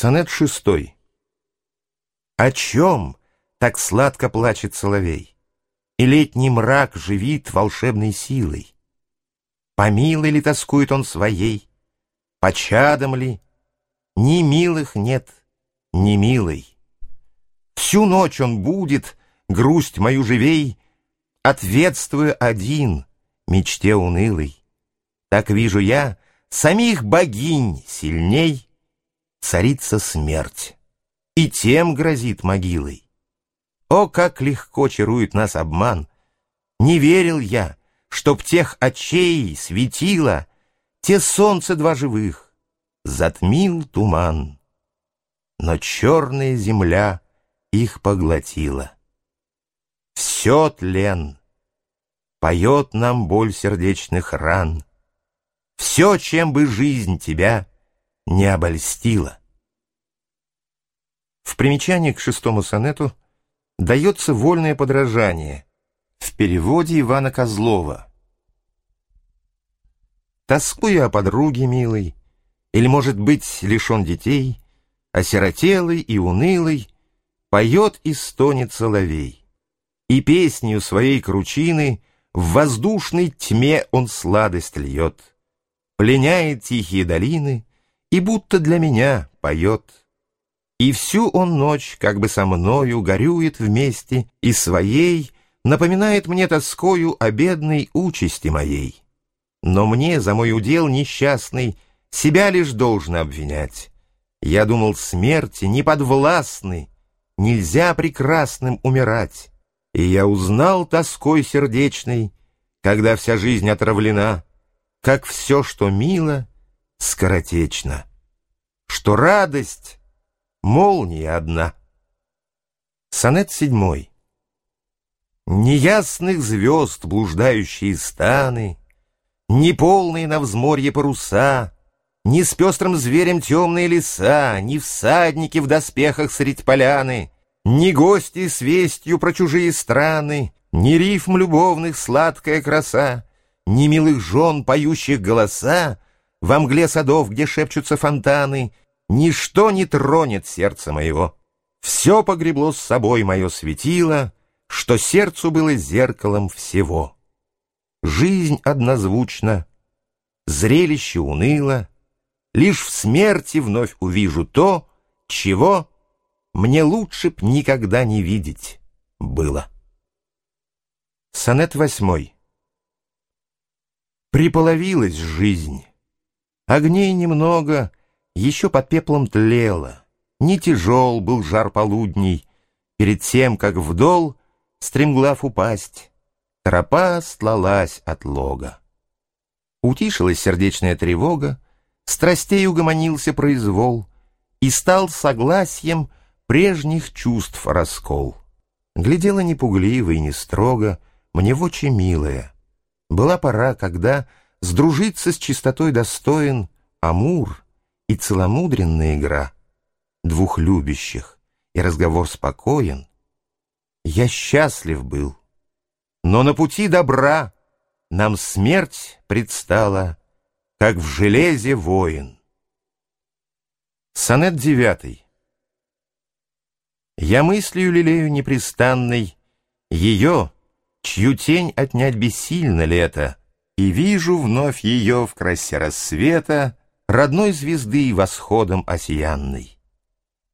Сонет шестой. О чем так сладко плачет соловей? И летний мрак живит волшебной силой? По ли тоскует он своей? По чадам ли? Ни милых нет, ни милой. Всю ночь он будет, грусть мою живей, Ответствуя один мечте унылой. Так вижу я самих богинь сильней, царица смерть, и тем грозит могилой. О, как легко чарует нас обман! Не верил я, чтоб тех очей светило Те солнце два живых, затмил туман. Но черная земля их поглотила. Все тлен, поет нам боль сердечных ран. Все, чем бы жизнь тебя не обольстила. В примечании к шестому сонету дается вольное подражание в переводе Ивана Козлова. Тоскуя о подруге милой, или, может быть, лишен детей, осиротелый и унылый, поет и стонет соловей. И песнью своей кручины в воздушной тьме он сладость льет, пленяет тихие долины, и будто для меня поет. И всю он ночь как бы со мною горюет вместе и своей напоминает мне тоскою о бедной участи моей. Но мне за мой удел несчастный себя лишь должно обвинять. Я думал, смерти не подвластны, нельзя прекрасным умирать. И я узнал тоской сердечной, когда вся жизнь отравлена, как все, что мило, скоротечно, что радость — молния одна. Сонет седьмой. Неясных звезд блуждающие станы, Неполные на взморье паруса, Ни с пестрым зверем темные леса, Ни всадники в доспехах средь поляны, Ни гости с вестью про чужие страны, Ни рифм любовных сладкая краса, Ни милых жен, поющих голоса, во мгле садов, где шепчутся фонтаны, Ничто не тронет сердце моего. Все погребло с собой мое светило, Что сердцу было зеркалом всего. Жизнь однозвучна, зрелище уныло, Лишь в смерти вновь увижу то, чего Мне лучше б никогда не видеть было. Сонет восьмой. Приполовилась жизнь, Огней немного, еще под пеплом тлело. Не тяжел был жар полудней, Перед тем, как вдол, стремглав упасть, Тропа стлалась от лога. Утишилась сердечная тревога, Страстей угомонился произвол, И стал согласием прежних чувств раскол. Глядела непугливо и не строго, Мне в очи милая. Была пора, когда Сдружиться с чистотой достоин Амур и целомудренная игра Двух любящих, и разговор спокоен. Я счастлив был, но на пути добра Нам смерть предстала, как в железе воин. Сонет девятый. Я мыслью лелею непрестанной Ее, чью тень отнять бессильно лето, и вижу вновь ее в красе рассвета Родной звезды восходом осиянной.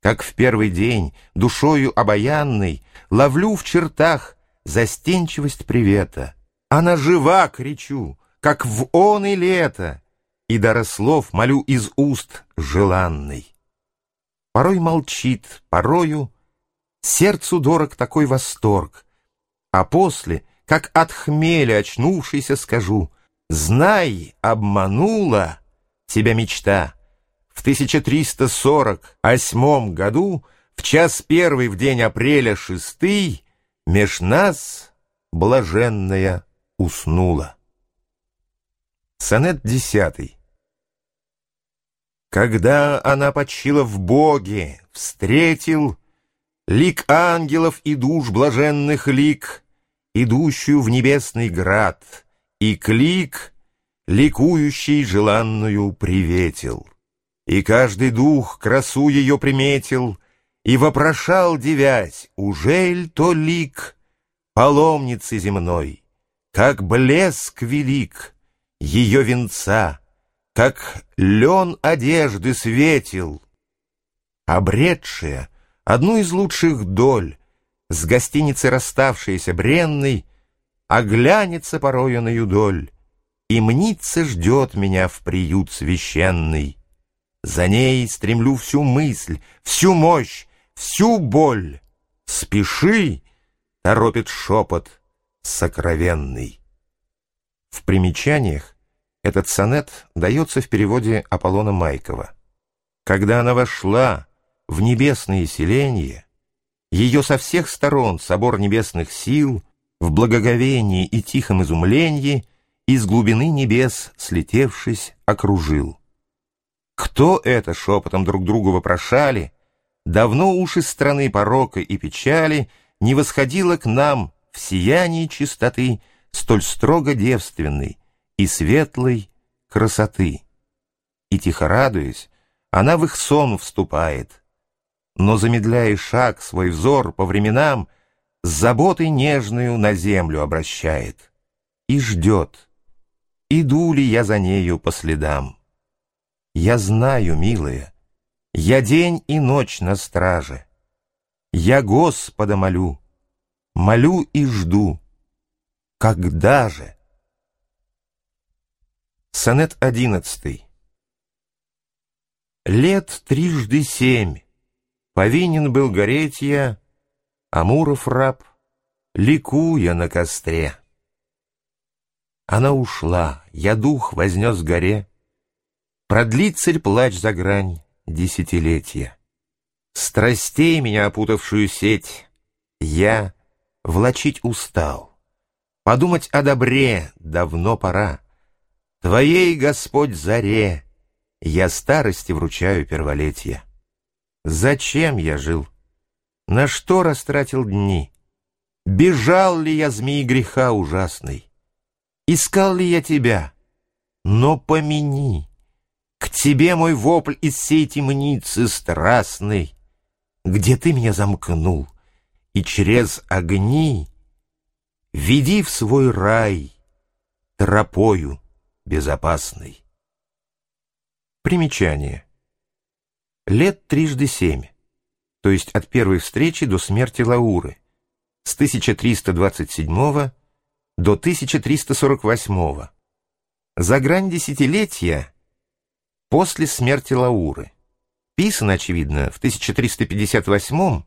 Как в первый день, душою обаянной, Ловлю в чертах застенчивость привета. Она жива, кричу, как в он и лето, И дара слов молю из уст желанной. Порой молчит, порою Сердцу дорог такой восторг, А после, как от хмеля очнувшийся, скажу, Знай, обманула тебя мечта. В 1348 году, в час первый в день апреля шестый, Меж нас блаженная уснула. Сонет десятый. Когда она почила в Боге, встретил Лик ангелов и душ блаженных лик, Идущую в небесный град, и клик, ликующий желанную, приветил. И каждый дух красу ее приметил И вопрошал, девять, ужель то лик Паломницы земной, Как блеск велик ее венца, Как лен одежды светил, Обретшая одну из лучших доль, С гостиницы расставшаяся бренной, Оглянется порою на юдоль, И мнится ждет меня в приют священный. За ней стремлю всю мысль, всю мощь, всю боль. Спеши, торопит шепот сокровенный. В примечаниях этот сонет дается в переводе Аполлона Майкова. Когда она вошла в небесные селения, ее со всех сторон собор небесных сил в благоговении и тихом изумлении из глубины небес, слетевшись, окружил. Кто это, шепотом друг другу вопрошали, давно уж из страны порока и печали не восходило к нам в сиянии чистоты столь строго девственной и светлой красоты. И тихо радуясь, она в их сон вступает, но, замедляя шаг, свой взор по временам с заботой нежную на землю обращает и ждет, иду ли я за нею по следам. Я знаю, милая, я день и ночь на страже. Я Господа молю, молю и жду. Когда же? Сонет одиннадцатый. Лет трижды семь повинен был гореть я, Амуров раб, ликуя на костре. Она ушла, я дух вознес горе, Продлит цель плач за грань десятилетия. Страстей меня опутавшую сеть Я влачить устал. Подумать о добре давно пора. Твоей, Господь, заре Я старости вручаю перволетия. Зачем я жил? На что растратил дни? Бежал ли я змеи греха ужасный? Искал ли я тебя? Но помяни, к тебе мой вопль из всей темницы страстный, Где ты меня замкнул, и через огни Веди в свой рай тропою безопасной. Примечание. Лет трижды семь, то есть от первой встречи до смерти Лауры, с 1327 до 1348. За грань десятилетия после смерти Лауры. Писан, очевидно, в 1358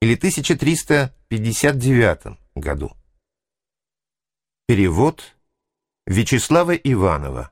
или 1359 году. Перевод Вячеслава Иванова